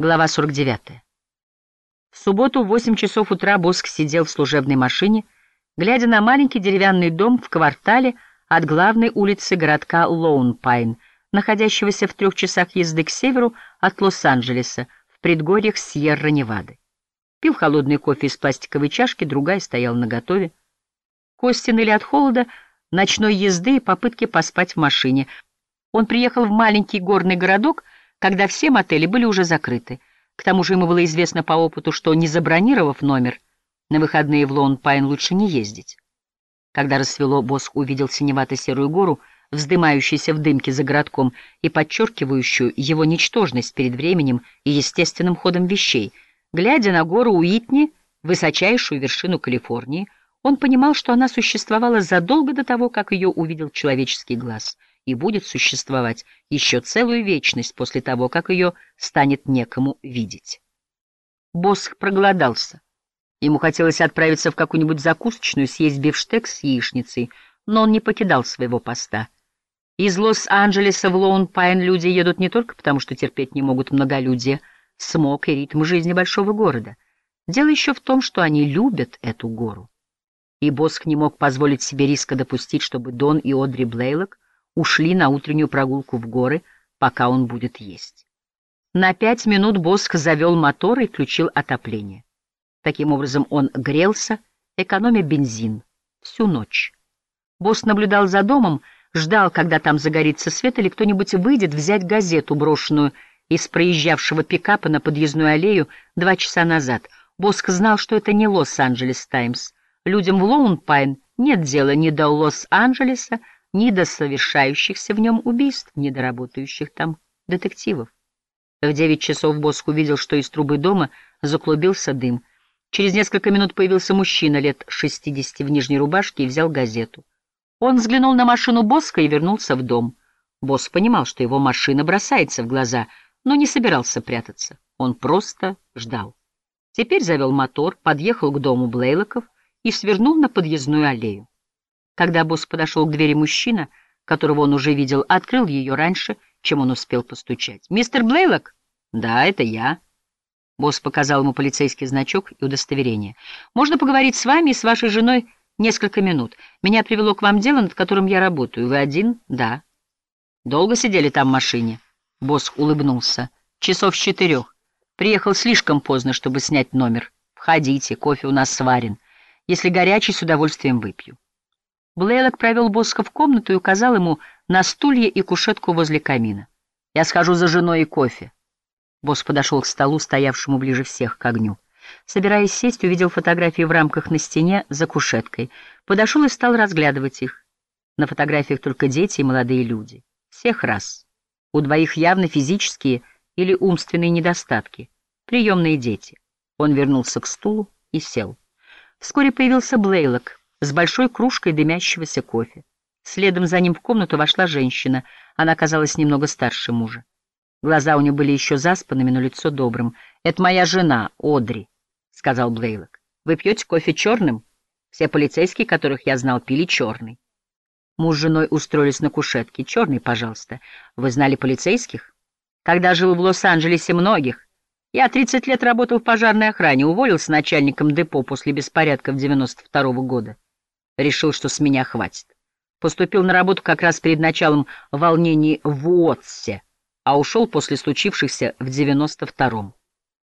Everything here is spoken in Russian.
Глава 49. В субботу в 8 часов утра Босх сидел в служебной машине, глядя на маленький деревянный дом в квартале от главной улицы городка Лоунпайн, находящегося в трех часах езды к северу от Лос-Анджелеса, в предгорьях Сьерра-Невады. Пил холодный кофе из пластиковой чашки, другая стояла наготове. Кости ныли от холода, ночной езды и попытки поспать в машине. Он приехал в маленький горный городок, когда все мотели были уже закрыты. К тому же ему было известно по опыту, что, не забронировав номер, на выходные в Лоун-Пайн лучше не ездить. Когда рассвело, Босх увидел синевато-серую гору, вздымающуюся в дымке за городком и подчеркивающую его ничтожность перед временем и естественным ходом вещей. Глядя на гору Уитни, высочайшую вершину Калифорнии, он понимал, что она существовала задолго до того, как ее увидел человеческий глаз — и будет существовать еще целую вечность после того, как ее станет некому видеть. Босх проголодался. Ему хотелось отправиться в какую-нибудь закусочную, съесть бифштекс с яичницей, но он не покидал своего поста. Из Лос-Анджелеса в Лоун-Пайн люди едут не только потому, что терпеть не могут многолюдие, смог и ритм жизни большого города. Дело еще в том, что они любят эту гору. И Босх не мог позволить себе риска допустить, чтобы Дон и Одри Блейлок ушли на утреннюю прогулку в горы, пока он будет есть. На пять минут Босх завел мотор и включил отопление. Таким образом он грелся, экономя бензин, всю ночь. Босх наблюдал за домом, ждал, когда там загорится свет или кто-нибудь выйдет взять газету, брошенную из проезжавшего пикапа на подъездную аллею два часа назад. Босх знал, что это не Лос-Анджелес Таймс. Людям в Лоун-Пайн нет дела ни до Лос-Анджелеса, ни до совершающихся в нем убийств, ни до работающих там детективов. В девять часов Боск увидел, что из трубы дома заклубился дым. Через несколько минут появился мужчина лет шестидесяти в нижней рубашке и взял газету. Он взглянул на машину Боска и вернулся в дом. Босс понимал, что его машина бросается в глаза, но не собирался прятаться. Он просто ждал. Теперь завел мотор, подъехал к дому Блейлоков и свернул на подъездную аллею. Когда босс подошел к двери мужчина, которого он уже видел, открыл ее раньше, чем он успел постучать. «Мистер Блейлок?» «Да, это я». Босс показал ему полицейский значок и удостоверение. «Можно поговорить с вами и с вашей женой несколько минут. Меня привело к вам дело, над которым я работаю. Вы один?» «Да». «Долго сидели там в машине?» Босс улыбнулся. «Часов с четырех. Приехал слишком поздно, чтобы снять номер. Входите, кофе у нас сварен. Если горячий, с удовольствием выпью». Блейлок провел Боска в комнату и указал ему на стулья и кушетку возле камина. «Я схожу за женой и кофе». Босс подошел к столу, стоявшему ближе всех к огню. Собираясь сесть, увидел фотографии в рамках на стене за кушеткой. Подошел и стал разглядывать их. На фотографиях только дети и молодые люди. Всех раз. У двоих явно физические или умственные недостатки. Приемные дети. Он вернулся к стулу и сел. Вскоре появился Блейлок, с большой кружкой дымящегося кофе. Следом за ним в комнату вошла женщина. Она казалась немного старше мужа. Глаза у нее были еще заспанными, но лицо добрым. «Это моя жена, Одри», — сказал Блейлок. «Вы пьете кофе черным? Все полицейские, которых я знал, пили черный». Муж с женой устроились на кушетке. «Черный, пожалуйста. Вы знали полицейских?» «Когда жил в Лос-Анджелесе, многих. Я 30 лет работал в пожарной охране, уволился начальником депо после беспорядков 92 -го года». Решил, что с меня хватит. Поступил на работу как раз перед началом волнений в Уотсе, а ушел после случившихся в 92-м.